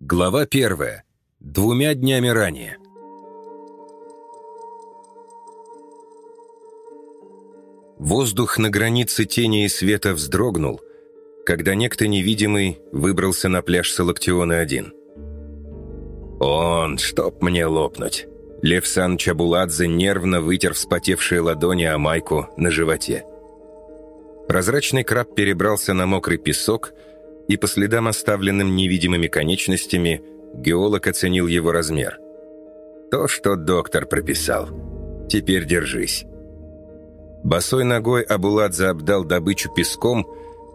Глава первая. Двумя днями ранее. Воздух на границе тени и света вздрогнул, когда некто невидимый выбрался на пляж Салактиона-1. «Он, чтоб мне лопнуть!» Лев Сан Чабуладзе нервно вытер вспотевшие ладони о майку на животе. Прозрачный краб перебрался на мокрый песок и по следам, оставленным невидимыми конечностями, геолог оценил его размер. «То, что доктор прописал. Теперь держись». Босой ногой Абуладзе обдал добычу песком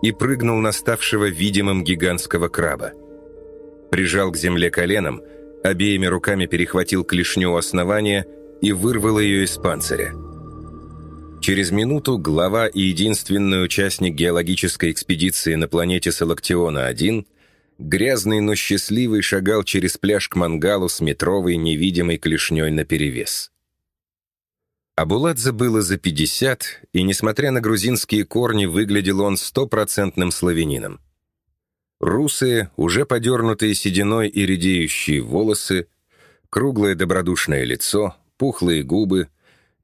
и прыгнул на ставшего видимым гигантского краба. Прижал к земле коленом, обеими руками перехватил клешню у основания и вырвал ее из панциря. Через минуту глава и единственный участник геологической экспедиции на планете Салактиона-1, грязный, но счастливый, шагал через пляж к мангалу с метровой невидимой клешней наперевес. Абуладзе было за 50, и, несмотря на грузинские корни, выглядел он стопроцентным славянином. Русые, уже подернутые сединой и редеющие волосы, круглое добродушное лицо, пухлые губы —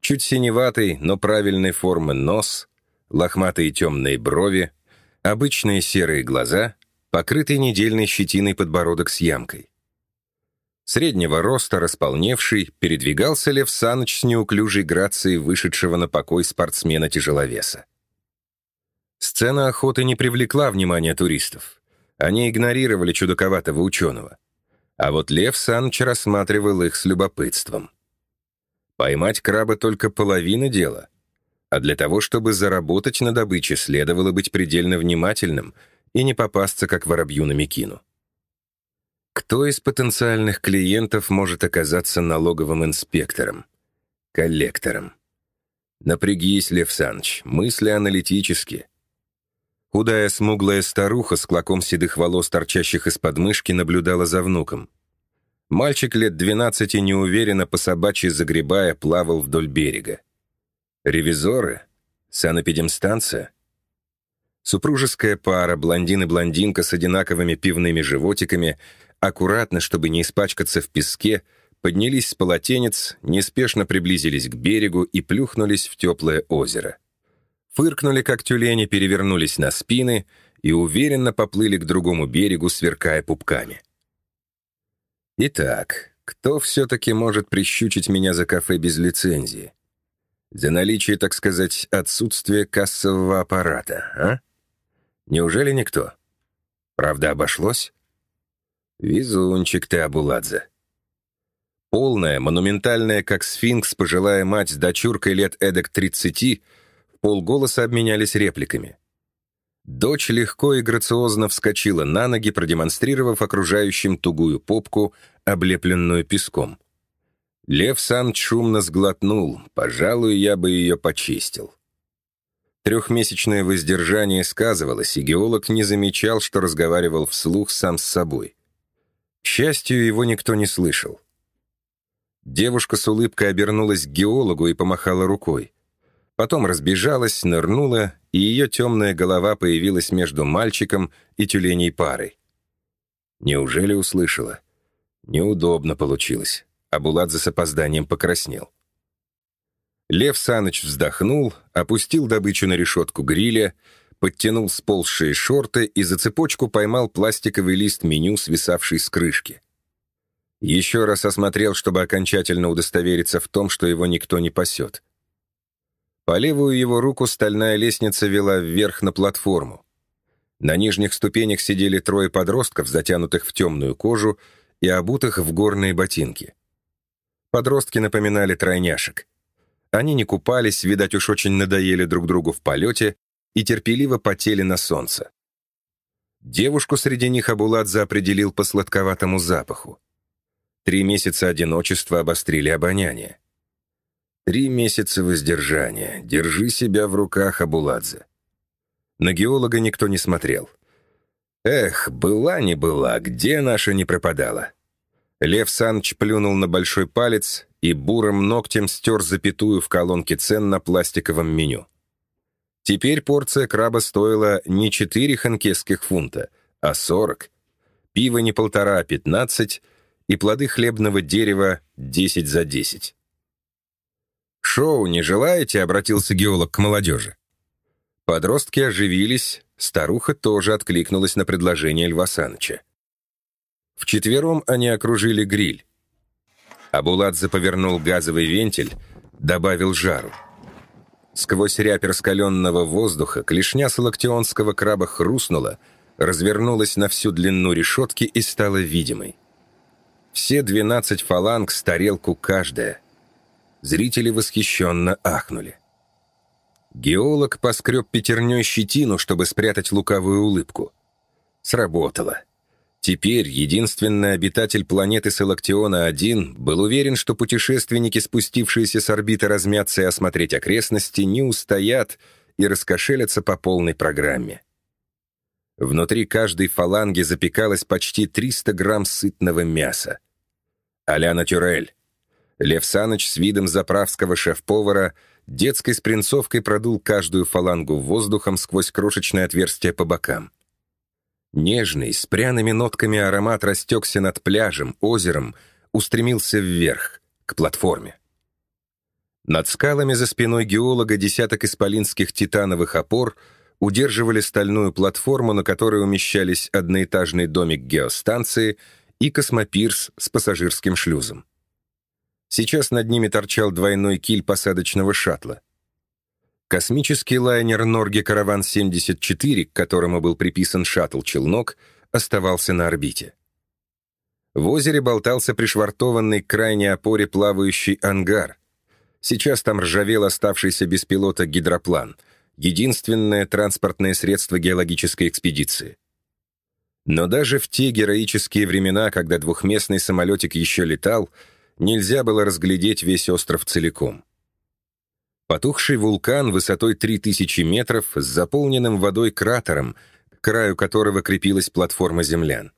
Чуть синеватый, но правильной формы нос, лохматые темные брови, обычные серые глаза, покрытый недельной щетиной подбородок с ямкой. Среднего роста, располневший, передвигался Лев Саныч с неуклюжей грацией вышедшего на покой спортсмена-тяжеловеса. Сцена охоты не привлекла внимания туристов. Они игнорировали чудаковатого ученого. А вот Лев Саныч рассматривал их с любопытством. Поймать краба только половина дела. А для того, чтобы заработать на добыче, следовало быть предельно внимательным и не попасться, как воробью на мекину. Кто из потенциальных клиентов может оказаться налоговым инспектором? Коллектором? Напрягись, Лев Саныч, мысли аналитически. Худая смуглая старуха с клоком седых волос, торчащих из подмышки, наблюдала за внуком. Мальчик лет двенадцати неуверенно по собачьи загребая плавал вдоль берега. Ревизоры? Санэпидемстанция? Супружеская пара, блондин и блондинка с одинаковыми пивными животиками, аккуратно, чтобы не испачкаться в песке, поднялись с полотенец, неспешно приблизились к берегу и плюхнулись в теплое озеро. Фыркнули, как тюлени, перевернулись на спины и уверенно поплыли к другому берегу, сверкая пупками. Итак, кто все-таки может прищучить меня за кафе без лицензии? За наличие, так сказать, отсутствия кассового аппарата, а? Неужели никто? Правда, обошлось? Везунчик ты, Абуладзе. Полная, монументальная, как сфинкс, пожилая мать с дочуркой лет эдак тридцати, в полголоса обменялись репликами. Дочь легко и грациозно вскочила на ноги, продемонстрировав окружающим тугую попку, облепленную песком. Лев Сан шумно сглотнул, пожалуй, я бы ее почистил. Трехмесячное воздержание сказывалось, и геолог не замечал, что разговаривал вслух сам с собой. К счастью, его никто не слышал. Девушка с улыбкой обернулась к геологу и помахала рукой. Потом разбежалась, нырнула, и ее темная голова появилась между мальчиком и тюленей парой. Неужели услышала? Неудобно получилось. а Буладзе с опозданием покраснел. Лев Саныч вздохнул, опустил добычу на решетку гриля, подтянул сползшие шорты и за цепочку поймал пластиковый лист меню, свисавший с крышки. Еще раз осмотрел, чтобы окончательно удостовериться в том, что его никто не пасет. По левую его руку стальная лестница вела вверх на платформу. На нижних ступенях сидели трое подростков, затянутых в темную кожу и обутых в горные ботинки. Подростки напоминали тройняшек. Они не купались, видать, уж очень надоели друг другу в полете и терпеливо потели на солнце. Девушку среди них Абуладзе определил по сладковатому запаху. Три месяца одиночества обострили обоняние. Три месяца воздержания. Держи себя в руках, Абуладзе. На геолога никто не смотрел. Эх, была не была, где наша не пропадала. Лев Санч плюнул на большой палец и бурым ногтем стер запятую в колонке цен на пластиковом меню. Теперь порция краба стоила не четыре ханкесских фунта, а сорок. пиво не полтора, а пятнадцать, и плоды хлебного дерева десять за десять. «Шоу не желаете?» — обратился геолог к молодежи. Подростки оживились, старуха тоже откликнулась на предложение Льва Саныча. Вчетвером они окружили гриль. Абуладзе повернул газовый вентиль, добавил жару. Сквозь рябь раскаленного воздуха клешня салактионского краба хрустнула, развернулась на всю длину решетки и стала видимой. Все двенадцать фаланг с тарелку каждая. Зрители восхищенно ахнули. Геолог поскреб пятерней щетину, чтобы спрятать лукавую улыбку. Сработало. Теперь единственный обитатель планеты Салактиона-1 был уверен, что путешественники, спустившиеся с орбиты размяться и осмотреть окрестности, не устоят и раскошелятся по полной программе. Внутри каждой фаланги запекалось почти 300 грамм сытного мяса. Аляна Тюрель. Лев Саныч с видом заправского шеф-повара детской спринцовкой продул каждую фалангу воздухом сквозь крошечное отверстие по бокам. Нежный, с пряными нотками аромат растекся над пляжем, озером, устремился вверх, к платформе. Над скалами за спиной геолога десяток исполинских титановых опор удерживали стальную платформу, на которой умещались одноэтажный домик геостанции и космопирс с пассажирским шлюзом. Сейчас над ними торчал двойной киль посадочного шаттла. Космический лайнер «Норге Караван-74», к которому был приписан шаттл-челнок, оставался на орбите. В озере болтался пришвартованный к крайней опоре плавающий ангар. Сейчас там ржавел оставшийся без пилота гидроплан, единственное транспортное средство геологической экспедиции. Но даже в те героические времена, когда двухместный самолетик еще летал, нельзя было разглядеть весь остров целиком. Потухший вулкан высотой 3000 метров с заполненным водой кратером, к краю которого крепилась платформа землян.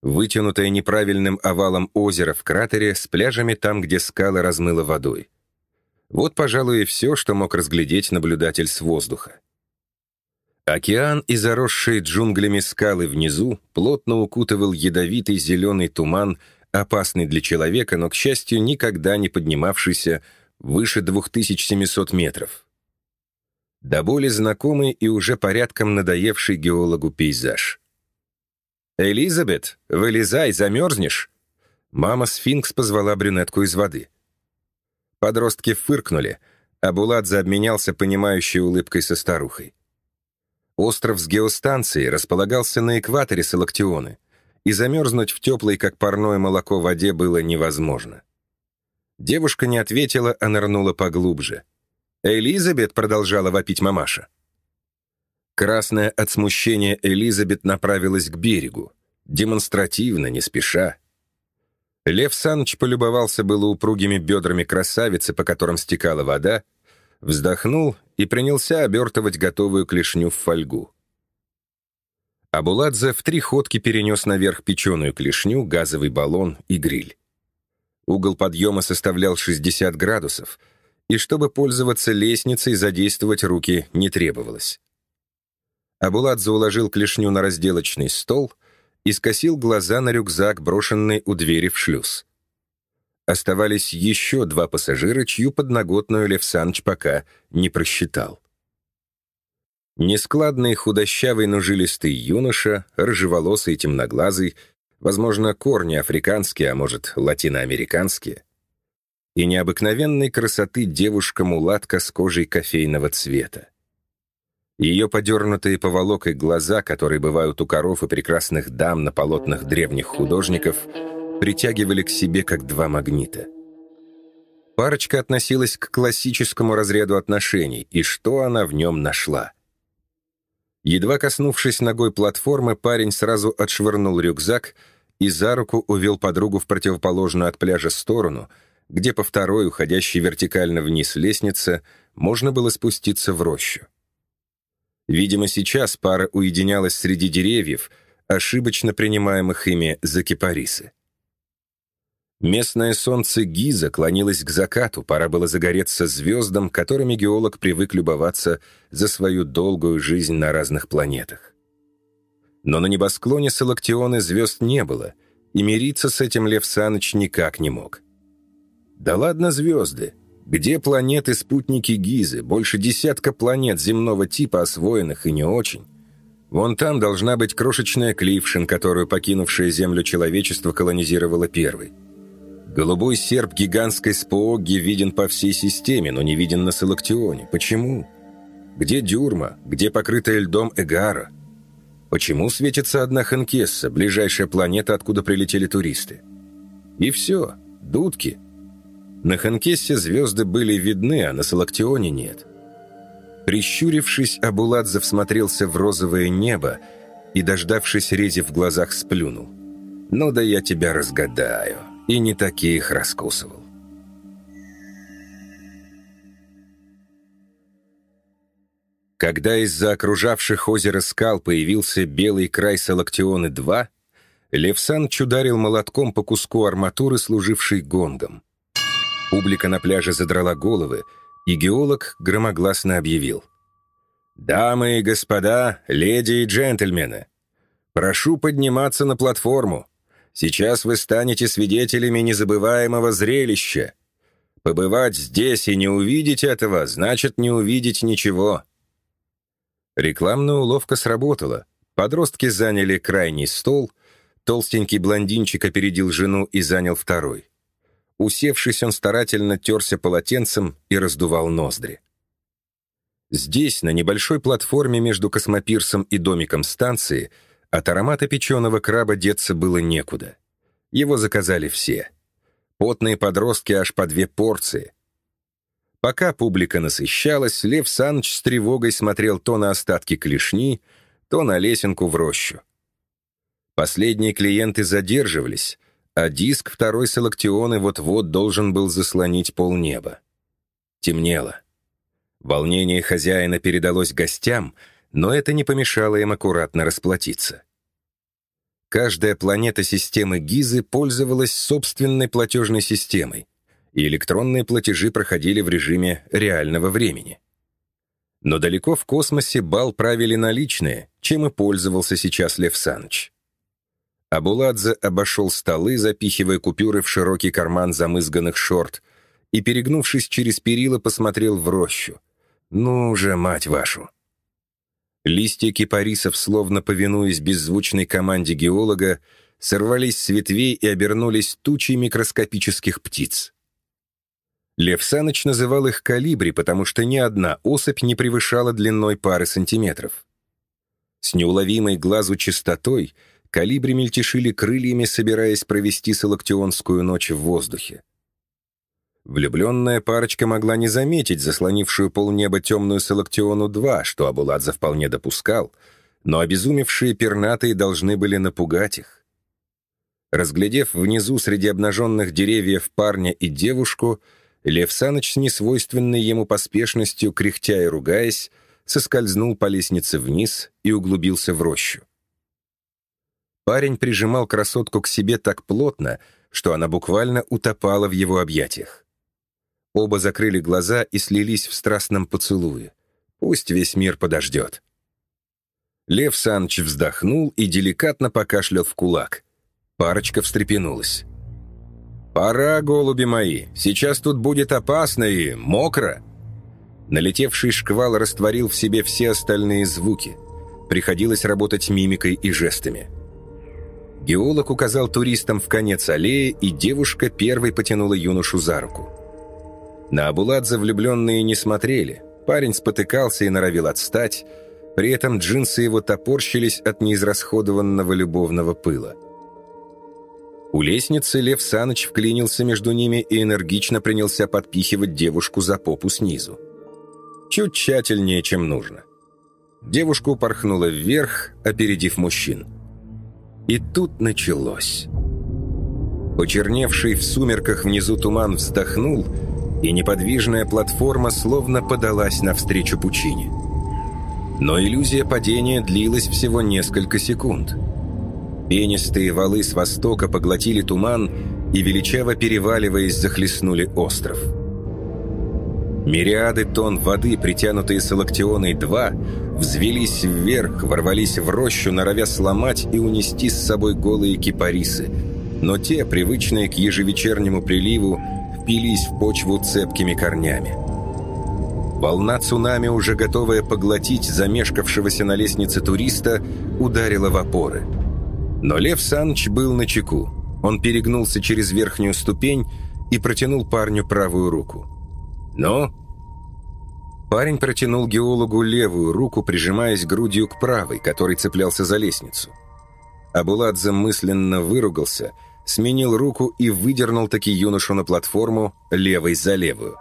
Вытянутое неправильным овалом озеро в кратере с пляжами там, где скалы размыло водой. Вот, пожалуй, и все, что мог разглядеть наблюдатель с воздуха. Океан и заросшие джунглями скалы внизу плотно укутывал ядовитый зеленый туман, опасный для человека, но, к счастью, никогда не поднимавшийся выше 2700 метров. До боли знакомый и уже порядком надоевший геологу пейзаж. «Элизабет, вылезай, замерзнешь!» Мама Сфинкс позвала брюнетку из воды. Подростки фыркнули, а Буладзе обменялся понимающей улыбкой со старухой. Остров с геостанцией располагался на экваторе Салактионы, и замерзнуть в теплой, как парное молоко, воде было невозможно. Девушка не ответила, а нырнула поглубже. «Элизабет!» — продолжала вопить мамаша. Красная от смущения Элизабет направилась к берегу, демонстративно, не спеша. Лев Саныч полюбовался было упругими бедрами красавицы, по которым стекала вода, вздохнул и принялся обертывать готовую клешню в фольгу. Абуладзе в три ходки перенес наверх печеную клешню, газовый баллон и гриль. Угол подъема составлял 60 градусов, и чтобы пользоваться лестницей, задействовать руки не требовалось. Абуладзе уложил клешню на разделочный стол и скосил глаза на рюкзак, брошенный у двери в шлюз. Оставались еще два пассажира, чью подноготную Лев Саныч пока не просчитал. Нескладный, худощавый, но жилистый юноша, рыжеволосый, темноглазый — возможно, корни африканские, а может, латиноамериканские. И необыкновенной красоты девушка-мулатка с кожей кофейного цвета. Ее подернутые поволокой глаза, которые бывают у коров и прекрасных дам на полотнах древних художников, притягивали к себе как два магнита. Парочка относилась к классическому разряду отношений, и что она в нем нашла? Едва коснувшись ногой платформы, парень сразу отшвырнул рюкзак — и за руку увел подругу в противоположную от пляжа сторону, где по второй, уходящей вертикально вниз лестнице, можно было спуститься в рощу. Видимо, сейчас пара уединялась среди деревьев, ошибочно принимаемых ими за кипарисы. Местное солнце Гиза клонилось к закату, пора было загореться звездам, которыми геолог привык любоваться за свою долгую жизнь на разных планетах. Но на небосклоне Салактионы звезд не было, и мириться с этим Лев Саныч никак не мог. Да ладно звезды. Где планеты-спутники Гизы? Больше десятка планет земного типа, освоенных и не очень. Вон там должна быть крошечная Клившин, которую покинувшее Землю человечество колонизировало первой. Голубой серп гигантской споогги виден по всей системе, но не виден на Салактионе. Почему? Где Дюрма? Где покрытая льдом Эгара? Почему светится одна Ханкесса, ближайшая планета, откуда прилетели туристы? И все. Дудки. На Ханкессе звезды были видны, а на Салактионе нет. Прищурившись, Абуладзе всмотрелся в розовое небо и, дождавшись рези в глазах, сплюнул. «Ну да я тебя разгадаю» и не таких раскусывал. Когда из-за окружавших озеро скал появился белый край Салактионы-2, Левсан чударил молотком по куску арматуры, служившей гонгом. Публика на пляже задрала головы, и геолог громогласно объявил. «Дамы и господа, леди и джентльмены, прошу подниматься на платформу. Сейчас вы станете свидетелями незабываемого зрелища. Побывать здесь и не увидеть этого, значит не увидеть ничего. Рекламная уловка сработала. Подростки заняли крайний стол, толстенький блондинчик опередил жену и занял второй. Усевшись, он старательно терся полотенцем и раздувал ноздри. Здесь, на небольшой платформе между космопирсом и домиком станции, от аромата печеного краба деться было некуда. Его заказали все. Потные подростки аж по две порции. Пока публика насыщалась, Лев Саныч с тревогой смотрел то на остатки клешни, то на лесенку в рощу. Последние клиенты задерживались, а диск второй Салактионы вот-вот должен был заслонить полнеба. Темнело. Волнение хозяина передалось гостям — но это не помешало им аккуратно расплатиться. Каждая планета системы Гизы пользовалась собственной платежной системой, и электронные платежи проходили в режиме реального времени. Но далеко в космосе бал правили наличные, чем и пользовался сейчас Лев Саныч. Абуладзе обошел столы, запихивая купюры в широкий карман замызганных шорт, и, перегнувшись через перила, посмотрел в рощу. «Ну же, мать вашу!» Листья кипарисов, словно повинуясь беззвучной команде геолога, сорвались с ветвей и обернулись тучей микроскопических птиц. Лев Саныч называл их калибри, потому что ни одна особь не превышала длиной пары сантиметров. С неуловимой глазу частотой калибри мельтешили крыльями, собираясь провести салактионскую ночь в воздухе. Влюбленная парочка могла не заметить заслонившую полнеба темную Салактиону-2, что Абуладзе вполне допускал, но обезумевшие пернатые должны были напугать их. Разглядев внизу среди обнаженных деревьев парня и девушку, Лев Саныч с несвойственной ему поспешностью, кряхтя и ругаясь, соскользнул по лестнице вниз и углубился в рощу. Парень прижимал красотку к себе так плотно, что она буквально утопала в его объятиях. Оба закрыли глаза и слились в страстном поцелуе. Пусть весь мир подождет. Лев Саныч вздохнул и деликатно покашлял в кулак. Парочка встрепенулась. «Пора, голуби мои, сейчас тут будет опасно и мокро». Налетевший шквал растворил в себе все остальные звуки. Приходилось работать мимикой и жестами. Геолог указал туристам в конец аллеи, и девушка первой потянула юношу за руку. На Абуладзе влюбленные не смотрели. Парень спотыкался и норовил отстать. При этом джинсы его топорщились от неизрасходованного любовного пыла. У лестницы Лев Саныч вклинился между ними и энергично принялся подпихивать девушку за попу снизу. Чуть тщательнее, чем нужно. Девушка упорхнула вверх, опередив мужчин. И тут началось. Почерневший в сумерках внизу туман вздохнул — и неподвижная платформа словно подалась навстречу пучине. Но иллюзия падения длилась всего несколько секунд. Пенистые валы с востока поглотили туман и, величаво переваливаясь, захлестнули остров. Мириады тонн воды, притянутые с Салактионой-2, взвелись вверх, ворвались в рощу, норовя сломать и унести с собой голые кипарисы. Но те, привычные к ежевечернему приливу, впились в почву цепкими корнями. Волна цунами, уже готовая поглотить замешкавшегося на лестнице туриста, ударила в опоры. Но Лев Саныч был на чеку. Он перегнулся через верхнюю ступень и протянул парню правую руку. «Ну?» Парень протянул геологу левую руку, прижимаясь грудью к правой, который цеплялся за лестницу. Абуладзе мысленно выругался, сменил руку и выдернул таки юношу на платформу левой за левую.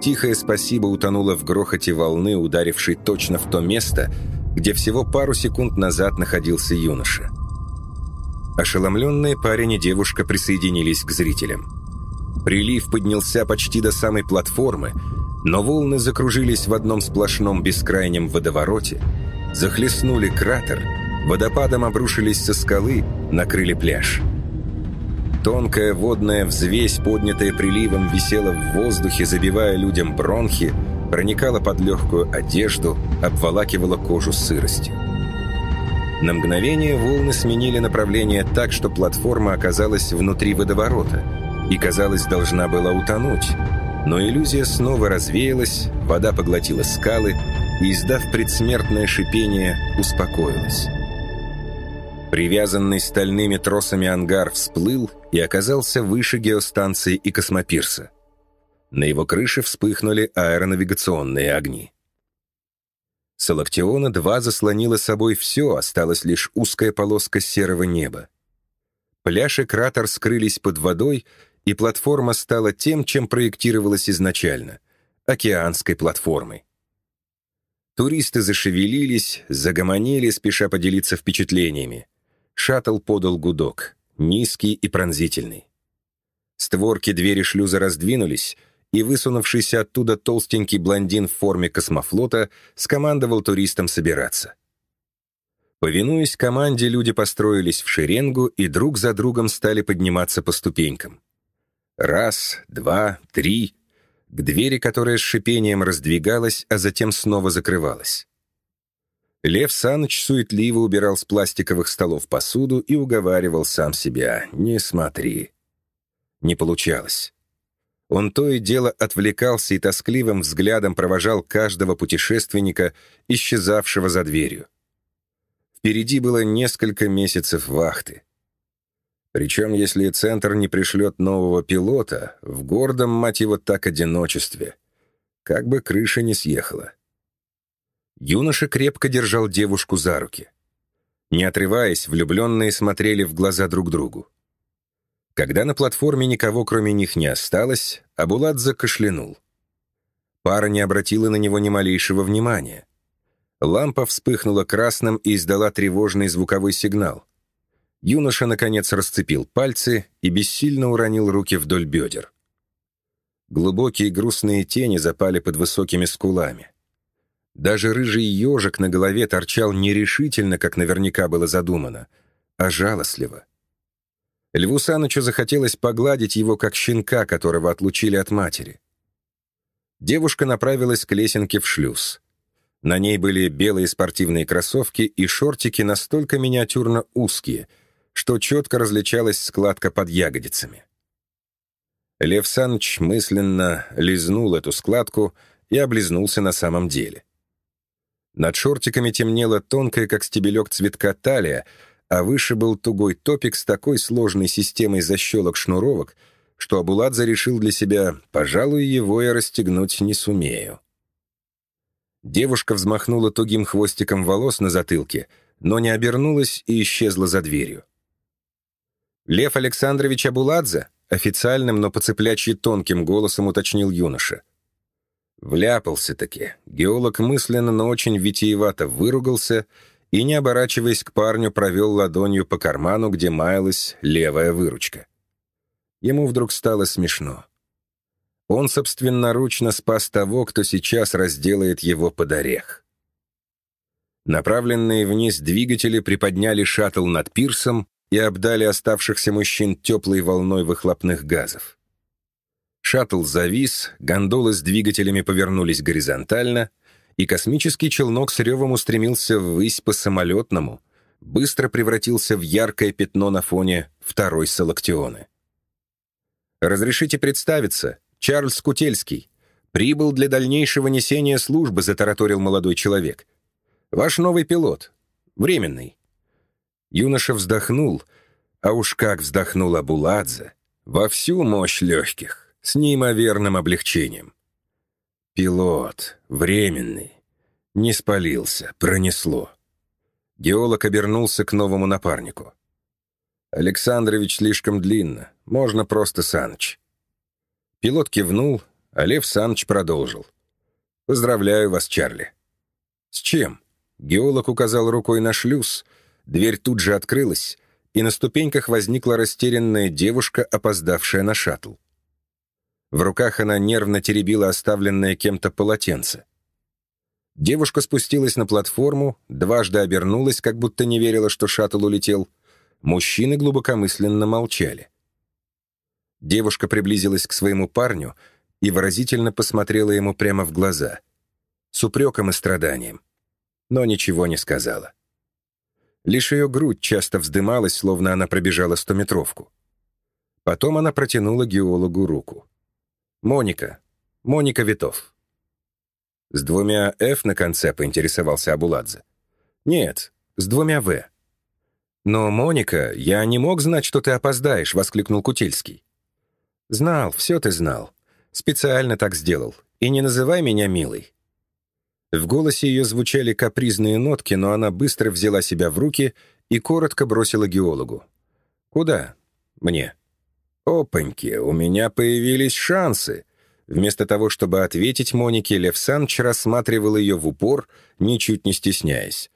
Тихое спасибо утонуло в грохоте волны, ударившей точно в то место, где всего пару секунд назад находился юноша. Ошеломленные парень и девушка присоединились к зрителям. Прилив поднялся почти до самой платформы, но волны закружились в одном сплошном бескрайнем водовороте, захлестнули кратер, водопадом обрушились со скалы, накрыли пляж. Тонкая водная взвесь, поднятая приливом, висела в воздухе, забивая людям бронхи, проникала под легкую одежду, обволакивала кожу сыростью. На мгновение волны сменили направление так, что платформа оказалась внутри водоворота и, казалось, должна была утонуть. Но иллюзия снова развеялась, вода поглотила скалы и, издав предсмертное шипение, успокоилась. Привязанный стальными тросами ангар всплыл и оказался выше геостанции и космопирса. На его крыше вспыхнули аэронавигационные огни. Салактиона-2 заслонила собой все, осталась лишь узкая полоска серого неба. Пляж и кратер скрылись под водой, и платформа стала тем, чем проектировалась изначально — океанской платформой. Туристы зашевелились, загомонили, спеша поделиться впечатлениями. Шаттл подал гудок, низкий и пронзительный. Створки двери шлюза раздвинулись, и высунувшийся оттуда толстенький блондин в форме космофлота скомандовал туристам собираться. Повинуясь команде, люди построились в шеренгу и друг за другом стали подниматься по ступенькам. Раз, два, три. К двери, которая с шипением раздвигалась, а затем снова закрывалась. Лев Саныч суетливо убирал с пластиковых столов посуду и уговаривал сам себя «не смотри». Не получалось. Он то и дело отвлекался и тоскливым взглядом провожал каждого путешественника, исчезавшего за дверью. Впереди было несколько месяцев вахты. Причем, если Центр не пришлет нового пилота, в гордом, мать его, так одиночестве, как бы крыша не съехала. Юноша крепко держал девушку за руки. Не отрываясь, влюбленные смотрели в глаза друг другу. Когда на платформе никого кроме них не осталось, Абуладзе кашлянул. Пара не обратила на него ни малейшего внимания. Лампа вспыхнула красным и издала тревожный звуковой сигнал. Юноша, наконец, расцепил пальцы и бессильно уронил руки вдоль бедер. Глубокие грустные тени запали под высокими скулами. Даже рыжий ежик на голове торчал нерешительно, как наверняка было задумано, а жалостливо. Льву Санычу захотелось погладить его, как щенка, которого отлучили от матери. Девушка направилась к лесенке в шлюз. На ней были белые спортивные кроссовки и шортики настолько миниатюрно узкие, что четко различалась складка под ягодицами. Лев Саныч мысленно лизнул эту складку и облизнулся на самом деле. Над шортиками темнела тонкая, как стебелек цветка, талия, а выше был тугой топик с такой сложной системой защелок-шнуровок, что Абуладзе решил для себя, пожалуй, его я расстегнуть не сумею. Девушка взмахнула тугим хвостиком волос на затылке, но не обернулась и исчезла за дверью. «Лев Александрович Абуладзе?» официальным, но поцеплячьи тонким голосом уточнил юноша — Вляпался-таки. Геолог мысленно, но очень витиевато выругался и, не оборачиваясь к парню, провел ладонью по карману, где маялась левая выручка. Ему вдруг стало смешно. Он собственноручно спас того, кто сейчас разделает его под орех. Направленные вниз двигатели приподняли шаттл над пирсом и обдали оставшихся мужчин теплой волной выхлопных газов. Шаттл завис, гондолы с двигателями повернулись горизонтально, и космический челнок с ревом устремился ввысь по самолетному, быстро превратился в яркое пятно на фоне второй Салактионы. «Разрешите представиться, Чарльз Кутельский. Прибыл для дальнейшего несения службы», — затараторил молодой человек. «Ваш новый пилот. Временный». Юноша вздохнул, а уж как вздохнул Абуладзе, во всю мощь легких с неимоверным облегчением. Пилот, временный, не спалился, пронесло. Геолог обернулся к новому напарнику. «Александрович слишком длинно, можно просто Саныч». Пилот кивнул, а Лев Саныч продолжил. «Поздравляю вас, Чарли». «С чем?» Геолог указал рукой на шлюз, дверь тут же открылась, и на ступеньках возникла растерянная девушка, опоздавшая на шаттл. В руках она нервно теребила оставленное кем-то полотенце. Девушка спустилась на платформу, дважды обернулась, как будто не верила, что шаттл улетел. Мужчины глубокомысленно молчали. Девушка приблизилась к своему парню и выразительно посмотрела ему прямо в глаза, с упреком и страданием, но ничего не сказала. Лишь ее грудь часто вздымалась, словно она пробежала стометровку. Потом она протянула геологу руку. Моника. Моника Витов. С двумя «Ф» на конце поинтересовался Абуладзе. Нет, с двумя «В». «Но, Моника, я не мог знать, что ты опоздаешь», — воскликнул Кутельский. «Знал, все ты знал. Специально так сделал. И не называй меня милой». В голосе ее звучали капризные нотки, но она быстро взяла себя в руки и коротко бросила геологу. «Куда?» «Мне». «Опаньки, у меня появились шансы!» Вместо того, чтобы ответить Монике, Лев Саныч рассматривал ее в упор, ничуть не стесняясь.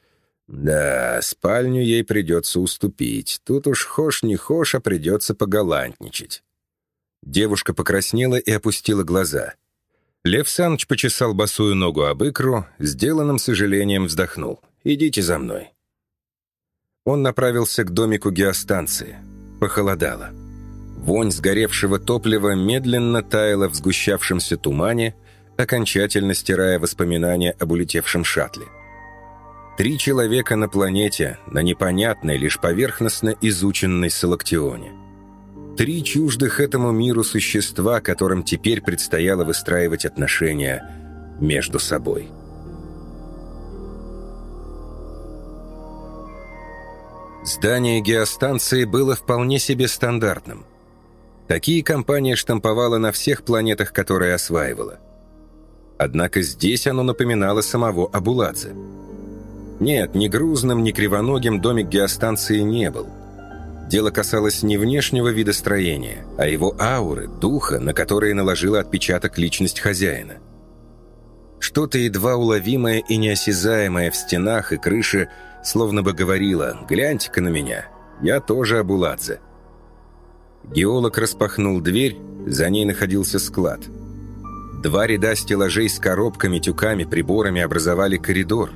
«Да, спальню ей придется уступить. Тут уж хошь не хошь, а придется погалантничать». Девушка покраснела и опустила глаза. Лев Саныч почесал босую ногу об икру, сделанным сожалением вздохнул. «Идите за мной». Он направился к домику геостанции. Похолодало. Вонь сгоревшего топлива медленно таяла в сгущавшемся тумане, окончательно стирая воспоминания об улетевшем шаттле. Три человека на планете, на непонятной, лишь поверхностно изученной Салактионе. Три чуждых этому миру существа, которым теперь предстояло выстраивать отношения между собой. Здание геостанции было вполне себе стандартным – Такие компания штамповала на всех планетах, которые осваивала. Однако здесь оно напоминало самого Абуладзе. Нет, ни грузным, ни кривоногим домик геостанции не был. Дело касалось не внешнего вида строения, а его ауры, духа, на которые наложила отпечаток личность хозяина. Что-то едва уловимое и неосязаемое в стенах и крыше словно бы говорило «Гляньте-ка на меня, я тоже Абуладзе». Геолог распахнул дверь, за ней находился склад. Два ряда стеллажей с коробками, тюками, приборами образовали коридор.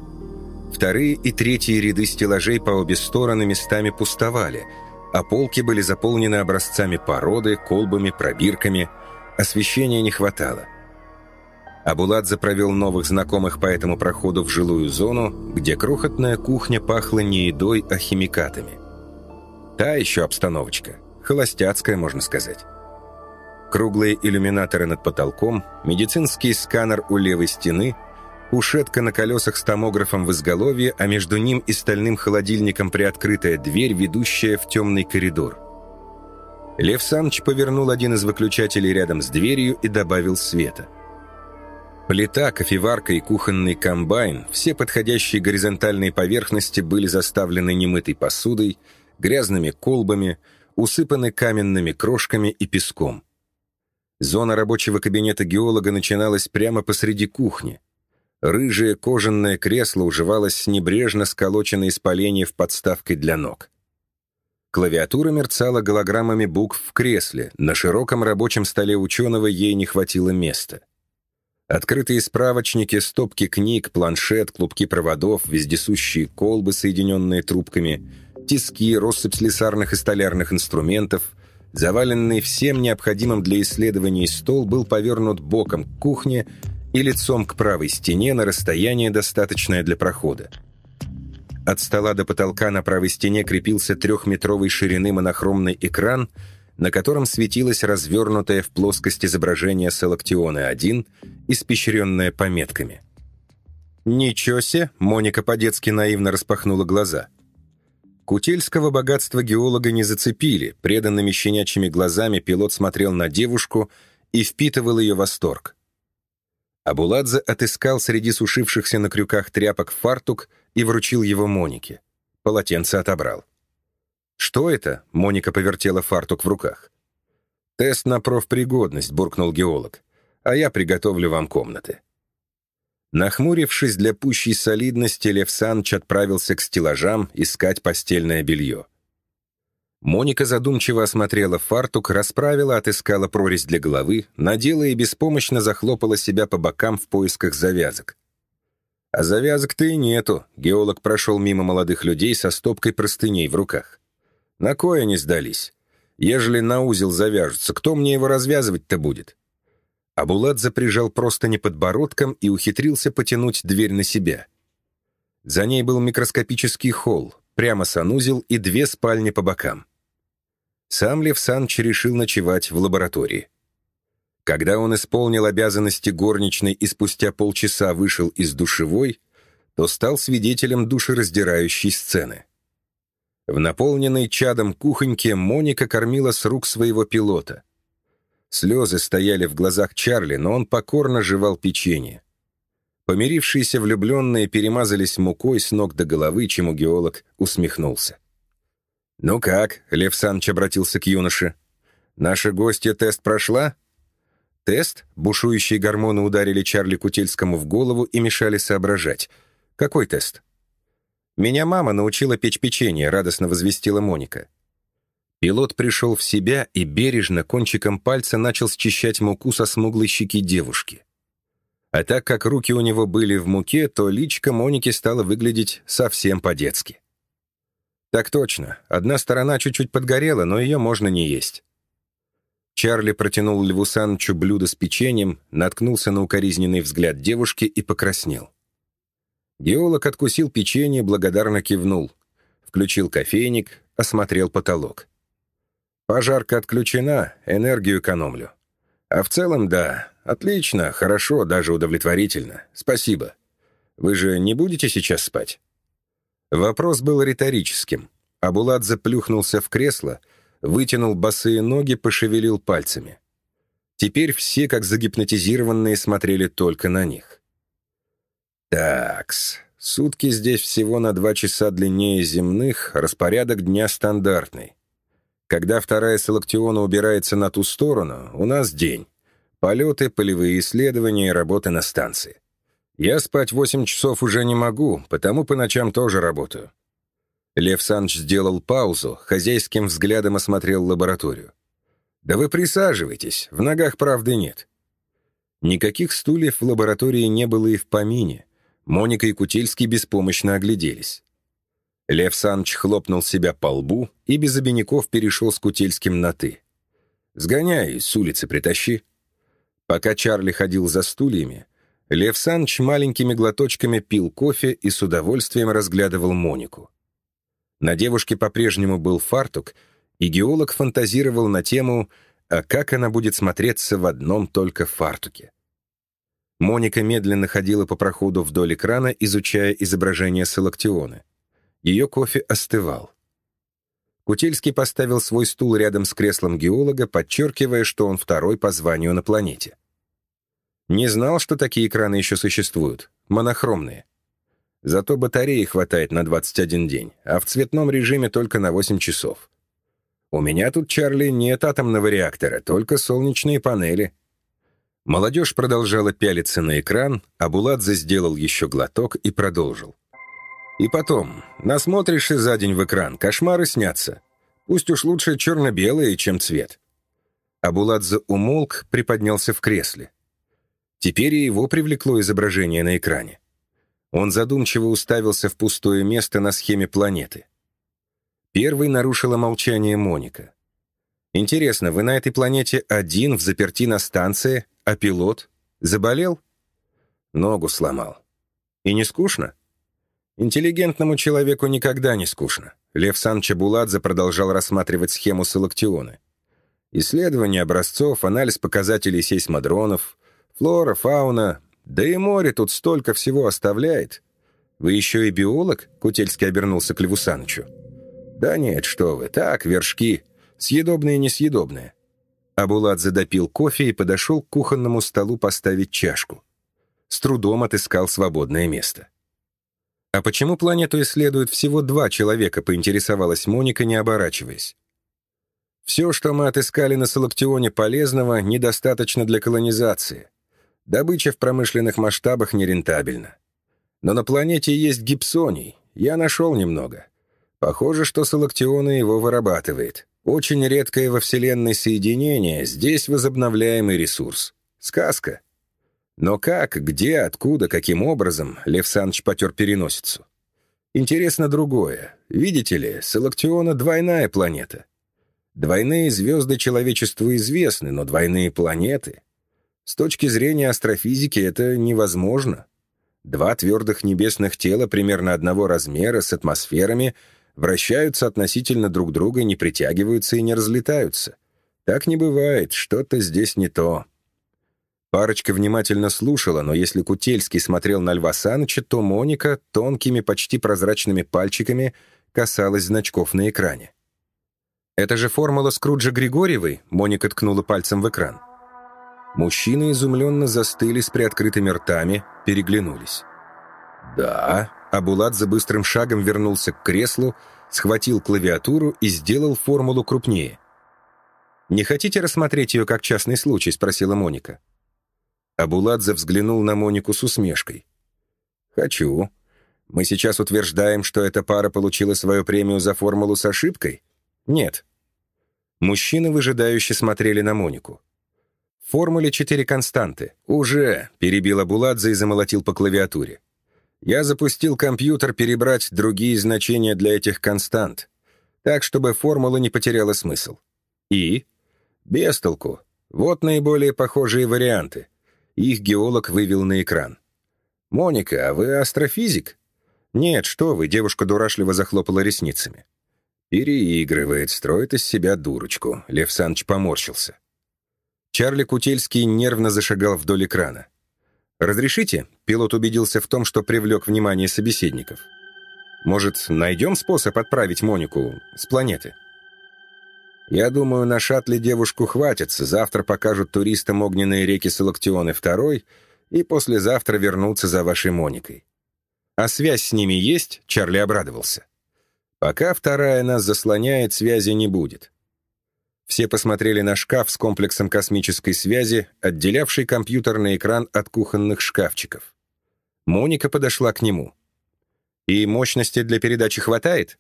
Вторые и третьи ряды стеллажей по обе стороны местами пустовали, а полки были заполнены образцами породы, колбами, пробирками. Освещения не хватало. Абуладзе провел новых знакомых по этому проходу в жилую зону, где крохотная кухня пахла не едой, а химикатами. Та еще обстановочка – Холостяцкая, можно сказать. Круглые иллюминаторы над потолком, медицинский сканер у левой стены, ушетка на колесах с томографом в изголовье, а между ним и стальным холодильником приоткрытая дверь, ведущая в темный коридор. Лев Саныч повернул один из выключателей рядом с дверью и добавил света. Плита, кофеварка и кухонный комбайн, все подходящие горизонтальные поверхности были заставлены немытой посудой, грязными колбами, усыпаны каменными крошками и песком. Зона рабочего кабинета геолога начиналась прямо посреди кухни. Рыжее кожаное кресло уживалось с небрежно сколоченной из поленьев подставкой для ног. Клавиатура мерцала голограммами букв в кресле, на широком рабочем столе ученого ей не хватило места. Открытые справочники, стопки книг, планшет, клубки проводов, вездесущие колбы, соединенные трубками — тиски, россыпь слесарных и столярных инструментов, Заваленный всем необходимым для исследований стол был повернут боком к кухне и лицом к правой стене на расстояние, достаточное для прохода. От стола до потолка на правой стене крепился трехметровой ширины монохромный экран, на котором светилось развернутое в плоскость изображение Селактиона-1, испещренное пометками. «Ничего себе!» — Моника по-детски наивно распахнула глаза. Кутельского богатства геолога не зацепили, преданными щенячьими глазами пилот смотрел на девушку и впитывал ее восторг. Абуладзе отыскал среди сушившихся на крюках тряпок фартук и вручил его Монике. Полотенце отобрал. «Что это?» — Моника повертела фартук в руках. «Тест на профпригодность», — буркнул геолог. «А я приготовлю вам комнаты». Нахмурившись для пущей солидности, Лев Санч отправился к стеллажам искать постельное белье. Моника задумчиво осмотрела фартук, расправила, отыскала прорезь для головы, надела и беспомощно захлопала себя по бокам в поисках завязок. А завязок-то и нету. Геолог прошел мимо молодых людей со стопкой простыней в руках. На кое они сдались? Ежели на узел завяжутся, кто мне его развязывать-то будет? Абулат запряжал просто не подбородком и ухитрился потянуть дверь на себя. За ней был микроскопический холл, прямо санузел и две спальни по бокам. Сам Лев Санч решил ночевать в лаборатории. Когда он исполнил обязанности горничной и спустя полчаса вышел из душевой, то стал свидетелем душераздирающей сцены. В наполненной чадом кухоньке Моника кормила с рук своего пилота. Слезы стояли в глазах Чарли, но он покорно жевал печенье. Помирившиеся влюбленные перемазались мукой с ног до головы, чему геолог усмехнулся. «Ну как?» — Лев Саныч обратился к юноше. «Наша гостья тест прошла?» Тест? Бушующие гормоны ударили Чарли Кутельскому в голову и мешали соображать. «Какой тест?» «Меня мама научила печь печенье», — радостно возвестила Моника. Пилот пришел в себя и бережно кончиком пальца начал счищать муку со смуглой щеки девушки. А так как руки у него были в муке, то личка Моники стала выглядеть совсем по-детски. «Так точно. Одна сторона чуть-чуть подгорела, но ее можно не есть». Чарли протянул Льву Санчу блюдо с печеньем, наткнулся на укоризненный взгляд девушки и покраснел. Геолог откусил печенье, благодарно кивнул. Включил кофейник, осмотрел потолок. «Пожарка отключена, энергию экономлю. А в целом, да, отлично, хорошо, даже удовлетворительно. Спасибо. Вы же не будете сейчас спать?» Вопрос был риторическим. Абулат заплюхнулся в кресло, вытянул босые ноги, пошевелил пальцами. Теперь все, как загипнотизированные, смотрели только на них. «Такс, сутки здесь всего на два часа длиннее земных, распорядок дня стандартный. Когда вторая Салактиона убирается на ту сторону, у нас день. Полеты, полевые исследования и работа на станции. Я спать восемь часов уже не могу, потому по ночам тоже работаю». Лев Санч сделал паузу, хозяйским взглядом осмотрел лабораторию. «Да вы присаживайтесь, в ногах правды нет». Никаких стульев в лаборатории не было и в помине. Моника и Кутельский беспомощно огляделись. Лев Санч хлопнул себя по лбу и без обиняков перешел с Кутельским на «ты». «Сгоняй, с улицы притащи». Пока Чарли ходил за стульями, Лев Санч маленькими глоточками пил кофе и с удовольствием разглядывал Монику. На девушке по-прежнему был фартук, и геолог фантазировал на тему «А как она будет смотреться в одном только фартуке?». Моника медленно ходила по проходу вдоль экрана, изучая изображение Салактиона. Ее кофе остывал. Кутельский поставил свой стул рядом с креслом геолога, подчеркивая, что он второй по званию на планете. Не знал, что такие экраны еще существуют. Монохромные. Зато батареи хватает на 21 день, а в цветном режиме только на 8 часов. У меня тут, Чарли, нет атомного реактора, только солнечные панели. Молодежь продолжала пялиться на экран, а Буладзе сделал еще глоток и продолжил. И потом, насмотришься за день в экран, кошмары снятся. Пусть уж лучше черно-белые, чем цвет. Абуладзе умолк, приподнялся в кресле. Теперь и его привлекло изображение на экране. Он задумчиво уставился в пустое место на схеме планеты. Первой нарушила молчание Моника. Интересно, вы на этой планете один в заперти на станции, а пилот? Заболел? Ногу сломал. И не скучно? Интеллигентному человеку никогда не скучно. Лев Санча Буладзе продолжал рассматривать схему Салактиона. Исследование образцов, анализ показателей сейсмодронов, флора, фауна, да и море тут столько всего оставляет. Вы еще и биолог?» — Кутельский обернулся к Льву Санычу. «Да нет, что вы, так, вершки, съедобные и несъедобные». Абуладзе допил кофе и подошел к кухонному столу поставить чашку. С трудом отыскал свободное место. «А почему планету исследуют всего два человека?» — поинтересовалась Моника, не оборачиваясь. «Все, что мы отыскали на Салактионе полезного, недостаточно для колонизации. Добыча в промышленных масштабах нерентабельна. Но на планете есть гипсоний, я нашел немного. Похоже, что Салактиона его вырабатывает. Очень редкое во Вселенной соединение, здесь возобновляемый ресурс. Сказка. Но как, где, откуда, каким образом, Лев Саныч потер переносицу. Интересно другое. Видите ли, Салактиона — двойная планета. Двойные звезды человечеству известны, но двойные планеты... С точки зрения астрофизики это невозможно. Два твердых небесных тела примерно одного размера с атмосферами вращаются относительно друг друга, не притягиваются и не разлетаются. Так не бывает, что-то здесь не то. Парочка внимательно слушала, но если Кутельский смотрел на Льва Саныча, то Моника тонкими, почти прозрачными пальчиками касалась значков на экране. «Это же формула Скруджа Григорьевой?» Моника ткнула пальцем в экран. Мужчины изумленно застыли с приоткрытыми ртами, переглянулись. «Да», Абулат за быстрым шагом вернулся к креслу, схватил клавиатуру и сделал формулу крупнее. «Не хотите рассмотреть ее как частный случай?» — спросила Моника. Абуладзе взглянул на Монику с усмешкой. «Хочу. Мы сейчас утверждаем, что эта пара получила свою премию за формулу с ошибкой? Нет». Мужчины выжидающе смотрели на Монику. В формуле четыре константы. «Уже!» — перебил Абуладзе и замолотил по клавиатуре. «Я запустил компьютер перебрать другие значения для этих констант, так, чтобы формула не потеряла смысл. И? Без толку. Вот наиболее похожие варианты. Их геолог вывел на экран. «Моника, а вы астрофизик?» «Нет, что вы», — девушка дурашливо захлопала ресницами. «Переигрывает, строит из себя дурочку», — Лев Саныч поморщился. Чарли Кутельский нервно зашагал вдоль экрана. «Разрешите?» — пилот убедился в том, что привлек внимание собеседников. «Может, найдем способ отправить Монику с планеты?» Я думаю, на шаттле девушку хватится, завтра покажут туристам огненные реки Салактионы второй, и послезавтра вернутся за вашей Моникой. А связь с ними есть?» — Чарли обрадовался. «Пока вторая нас заслоняет, связи не будет». Все посмотрели на шкаф с комплексом космической связи, отделявший компьютерный экран от кухонных шкафчиков. Моника подошла к нему. «И мощности для передачи хватает?»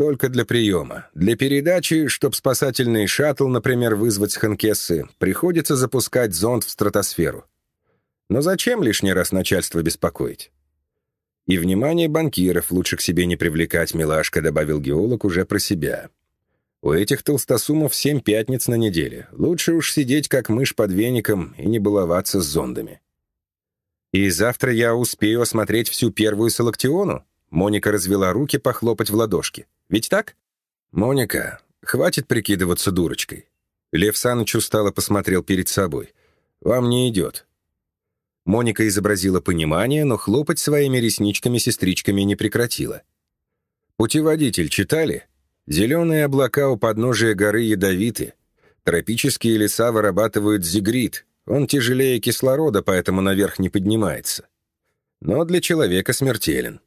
Только для приема. Для передачи, чтоб спасательный шаттл, например, вызвать с Ханкессы, приходится запускать зонд в стратосферу. Но зачем лишний раз начальство беспокоить? И внимание банкиров лучше к себе не привлекать, милашка, добавил геолог уже про себя. У этих толстосумов семь пятниц на неделе. Лучше уж сидеть как мышь под веником и не баловаться с зондами. И завтра я успею осмотреть всю первую Салактиону? Моника развела руки похлопать в ладошки. Ведь так? Моника, хватит прикидываться дурочкой. Лев Саныч устало посмотрел перед собой. Вам не идет. Моника изобразила понимание, но хлопать своими ресничками-сестричками не прекратила. «Путеводитель читали? Зеленые облака у подножия горы ядовиты. Тропические леса вырабатывают зигрит. Он тяжелее кислорода, поэтому наверх не поднимается. Но для человека смертелен.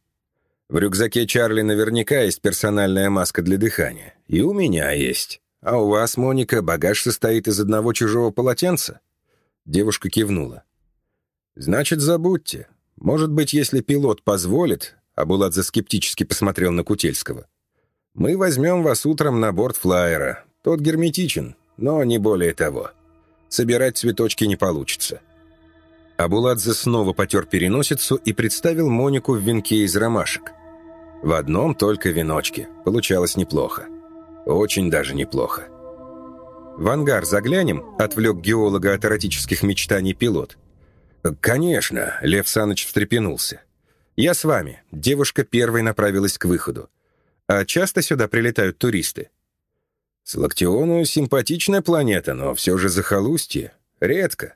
В рюкзаке Чарли наверняка есть персональная маска для дыхания. И у меня есть. А у вас, Моника, багаж состоит из одного чужого полотенца?» Девушка кивнула. «Значит, забудьте. Может быть, если пилот позволит...» Абуладзе скептически посмотрел на Кутельского. «Мы возьмем вас утром на борт флайера. Тот герметичен, но не более того. Собирать цветочки не получится». Абуладзе снова потер переносицу и представил Монику в венке из ромашек. В одном только веночке. Получалось неплохо. Очень даже неплохо. в ангар заглянем?» — отвлек геолога от эротических мечтаний пилот. «Конечно», — Лев Саныч встрепенулся. «Я с вами». Девушка первой направилась к выходу. «А часто сюда прилетают туристы?» «Салактиону симпатичная планета, но все же захолустье. Редко».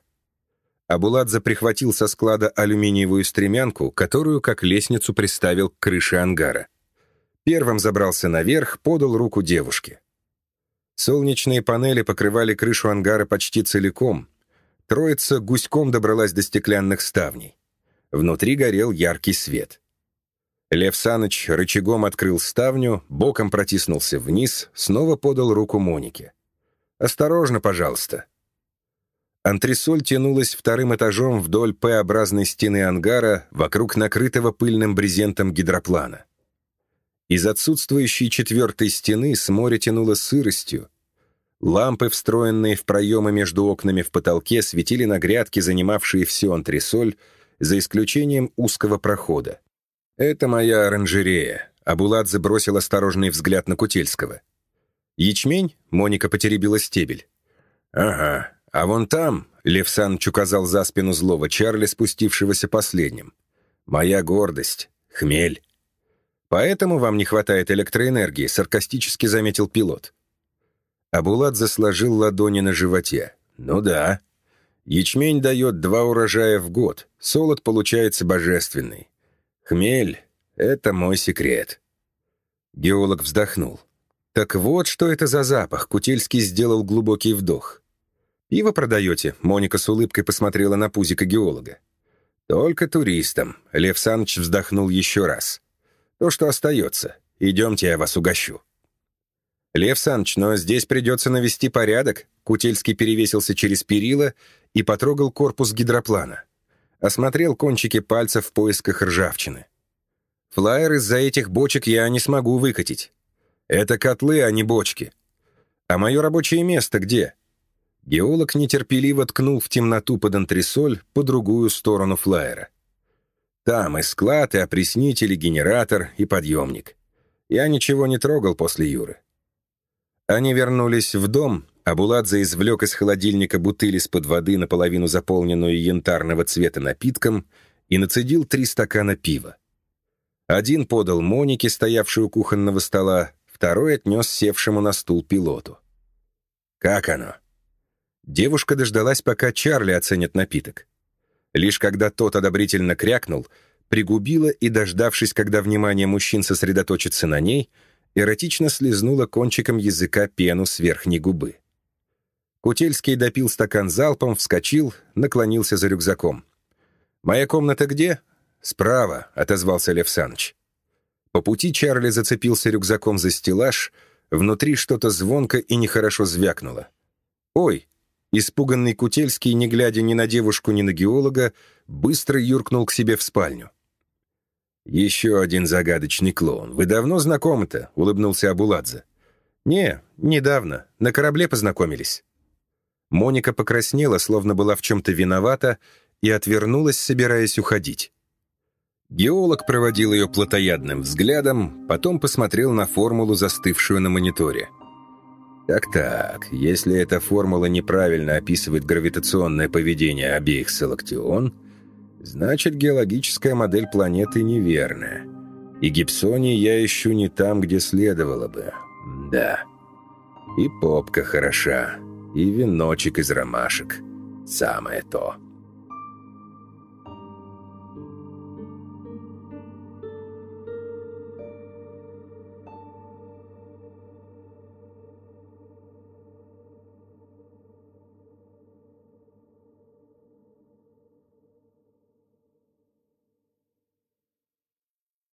Абуладзе прихватил со склада алюминиевую стремянку, которую как лестницу приставил к крыше ангара. Первым забрался наверх, подал руку девушке. Солнечные панели покрывали крышу ангара почти целиком. Троица гуськом добралась до стеклянных ставней. Внутри горел яркий свет. Лев Саныч рычагом открыл ставню, боком протиснулся вниз, снова подал руку Монике. «Осторожно, пожалуйста». Антресоль тянулась вторым этажом вдоль П-образной стены ангара вокруг накрытого пыльным брезентом гидроплана. Из отсутствующей четвертой стены с моря тянуло сыростью. Лампы, встроенные в проемы между окнами в потолке, светили на грядки, занимавшие всю антресоль, за исключением узкого прохода. «Это моя оранжерея», — Абулат забросил осторожный взгляд на Кутельского. «Ячмень?» — Моника потеребила стебель. «Ага, а вон там», — Лев Саныч указал за спину злого Чарли, спустившегося последним. «Моя гордость. Хмель». «Поэтому вам не хватает электроэнергии», — саркастически заметил пилот. Абулат засложил ладони на животе. «Ну да. Ячмень дает два урожая в год. Солод получается божественный. Хмель — это мой секрет». Геолог вздохнул. «Так вот, что это за запах?» Кутельский сделал глубокий вдох. «Пиво продаете?» Моника с улыбкой посмотрела на пузика геолога. «Только туристам», — Лев Саныч вздохнул еще раз. То, что остается. Идемте, я вас угощу». «Лев Саныч, но здесь придется навести порядок». Кутельский перевесился через перила и потрогал корпус гидроплана. Осмотрел кончики пальцев в поисках ржавчины. «Флайер из-за этих бочек я не смогу выкатить. Это котлы, а не бочки. А мое рабочее место где?» Геолог нетерпеливо ткнул в темноту под антресоль по другую сторону флайера. Там и склад, и опреснитель, и генератор, и подъемник. Я ничего не трогал после Юры. Они вернулись в дом, а Буладзе извлек из холодильника бутыль из-под воды, наполовину заполненную янтарного цвета напитком, и нацедил три стакана пива. Один подал Монике, стоявшей у кухонного стола, второй отнес севшему на стул пилоту. «Как оно?» Девушка дождалась, пока Чарли оценит напиток. Лишь когда тот одобрительно крякнул, пригубила и, дождавшись, когда внимание мужчин сосредоточится на ней, эротично слезнула кончиком языка пену с верхней губы. Кутельский допил стакан залпом, вскочил, наклонился за рюкзаком. «Моя комната где?» «Справа», — отозвался Лев Саныч. По пути Чарли зацепился рюкзаком за стеллаж, внутри что-то звонко и нехорошо звякнуло. «Ой!» Испуганный Кутельский, не глядя ни на девушку, ни на геолога, быстро юркнул к себе в спальню. «Еще один загадочный клоун. Вы давно знакомы-то?» — улыбнулся Абуладзе. «Не, недавно. На корабле познакомились». Моника покраснела, словно была в чем-то виновата, и отвернулась, собираясь уходить. Геолог проводил ее плотоядным взглядом, потом посмотрел на формулу, застывшую на мониторе. Так-так, если эта формула неправильно описывает гравитационное поведение обеих салактион, значит геологическая модель планеты неверная. И гипсоний я ищу не там, где следовало бы. Да. И попка хороша, и веночек из ромашек. Самое то.